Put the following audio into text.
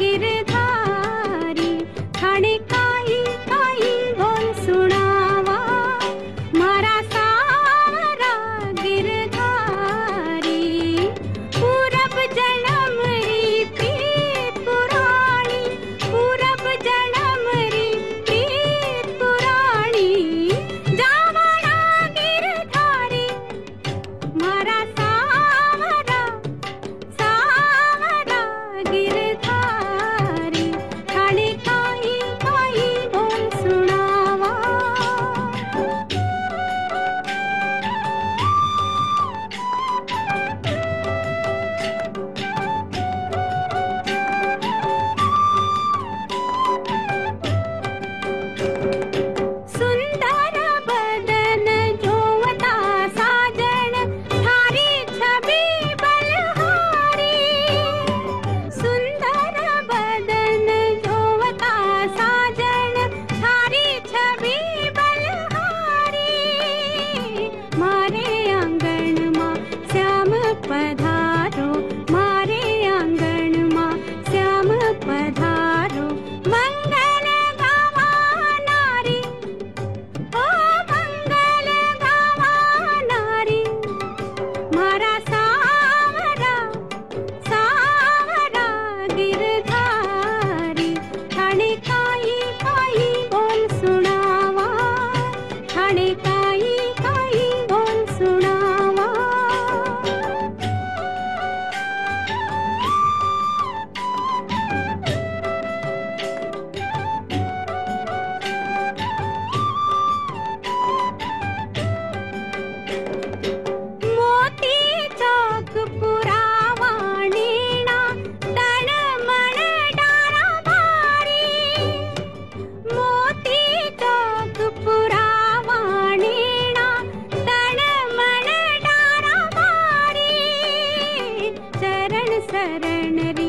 ஆகிறேன் तुम्हारा சரணரி